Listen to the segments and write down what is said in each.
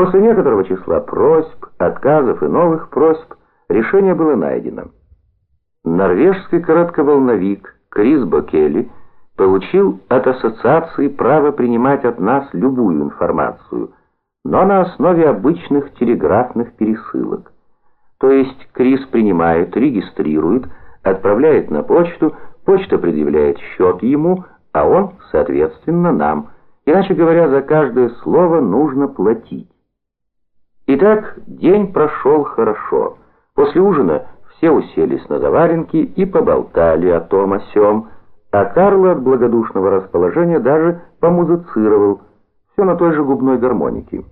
После некоторого числа просьб, отказов и новых просьб решение было найдено. Норвежский коротковолновик Крис Бокелли получил от ассоциации право принимать от нас любую информацию, но на основе обычных телеграфных пересылок. То есть Крис принимает, регистрирует, отправляет на почту, почта предъявляет счет ему, а он, соответственно, нам. Иначе говоря, за каждое слово нужно платить. Итак, день прошел хорошо. После ужина все уселись на заваленке и поболтали о том о сём, а Карло от благодушного расположения даже помузицировал, все на той же губной гармонике.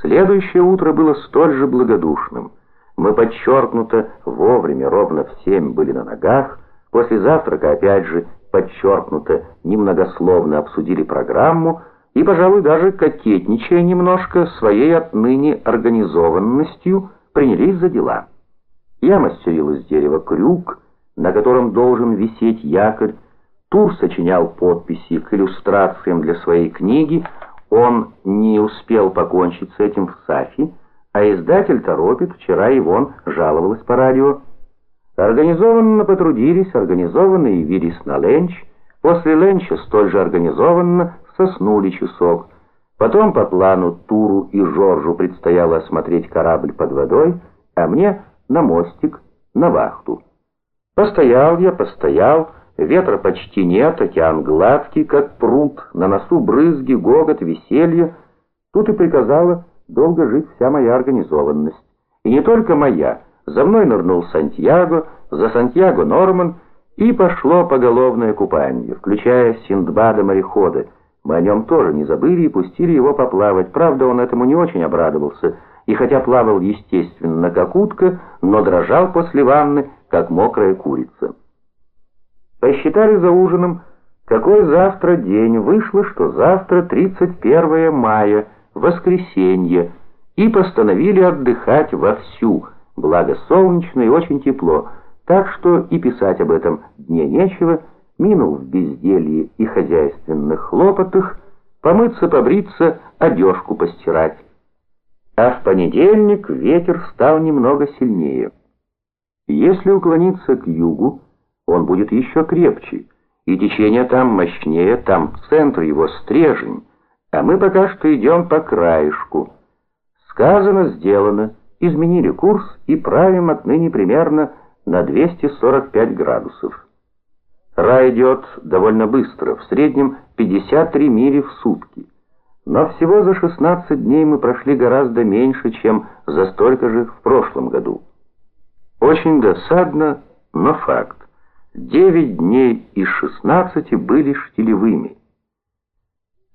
Следующее утро было столь же благодушным. Мы подчеркнуто вовремя, ровно в семь были на ногах, после завтрака опять же подчеркнуто немногословно обсудили программу, и, пожалуй, даже кокетничая немножко своей отныне организованностью, принялись за дела. Я мастерил из дерева крюк, на котором должен висеть якорь, Тур сочинял подписи к иллюстрациям для своей книги, он не успел покончить с этим в Сафи, а издатель торопит, вчера и вон жаловалась по радио. Организованно потрудились, организованно явились на ленч, после ленча столь же организованно соснули часок. Потом по плану Туру и Жоржу предстояло осмотреть корабль под водой, а мне на мостик, на вахту. Постоял я, постоял, ветра почти нет, океан гладкий, как пруд, на носу брызги, гогот, веселье. Тут и приказала долго жить вся моя организованность. И не только моя. За мной нырнул Сантьяго, за Сантьяго Норман, и пошло поголовное купание, включая Синдбада-морехода, мы о нем тоже не забыли и пустили его поплавать. Правда, он этому не очень обрадовался, и хотя плавал, естественно, как утка, но дрожал после ванны, как мокрая курица. Посчитали за ужином, какой завтра день. Вышло, что завтра 31 мая, воскресенье, и постановили отдыхать вовсю, благо солнечно и очень тепло, так что и писать об этом дне нечего, минул в безделье и хозяйственных хлопотах, помыться, побриться, одежку постирать. А в понедельник ветер стал немного сильнее. Если уклониться к югу, он будет еще крепче, и течение там мощнее, там центр его стрежень, а мы пока что идем по краешку. Сказано, сделано, изменили курс и правим отныне примерно на 245 градусов. Ра идет довольно быстро, в среднем 53 мили в сутки. Но всего за 16 дней мы прошли гораздо меньше, чем за столько же в прошлом году. Очень досадно, но факт. 9 дней из 16 были штилевыми.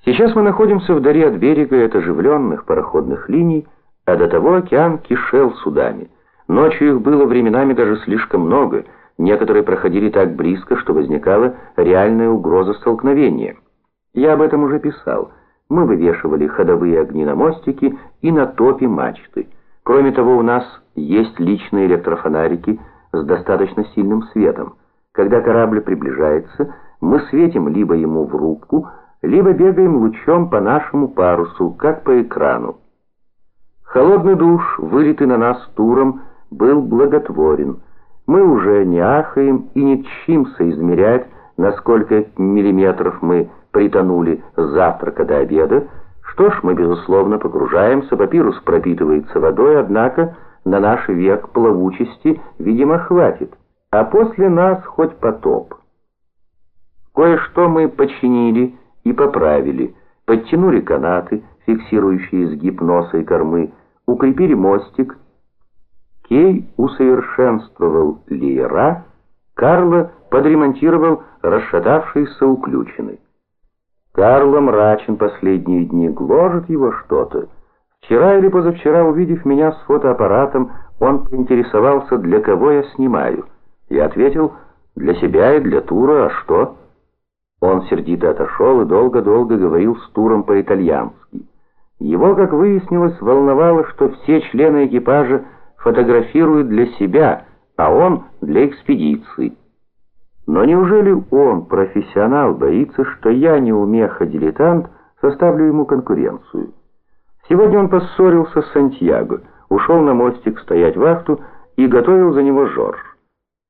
Сейчас мы находимся вдали от берега от оживленных пароходных линий, а до того океан кишел судами. Ночью их было временами даже слишком много – Некоторые проходили так близко, что возникала реальная угроза столкновения. Я об этом уже писал. Мы вывешивали ходовые огни на мостике и на топе мачты. Кроме того, у нас есть личные электрофонарики с достаточно сильным светом. Когда корабль приближается, мы светим либо ему в рубку, либо бегаем лучом по нашему парусу, как по экрану. Холодный душ, вылитый на нас туром, был благотворен – мы уже не ахаем и не чимся измерять, на сколько миллиметров мы притонули с завтрака до обеда. Что ж, мы, безусловно, погружаемся, папирус пропитывается водой, однако на наш век плавучести, видимо, хватит, а после нас хоть потоп. Кое-что мы починили и поправили, подтянули канаты, фиксирующие изгиб носа и кормы, укрепили мостик, Кей усовершенствовал леера, Карло подремонтировал расшатавшиеся уключины. Карло мрачен последние дни, гложет его что-то. Вчера или позавчера, увидев меня с фотоаппаратом, он поинтересовался, для кого я снимаю. Я ответил, для себя и для Тура, а что? Он сердито отошел и долго-долго говорил с Туром по-итальянски. Его, как выяснилось, волновало, что все члены экипажа фотографирует для себя, а он для экспедиции. Но неужели он, профессионал, боится, что я, неумеха-дилетант, составлю ему конкуренцию? Сегодня он поссорился с Сантьяго, ушел на мостик стоять вахту и готовил за него Жорж.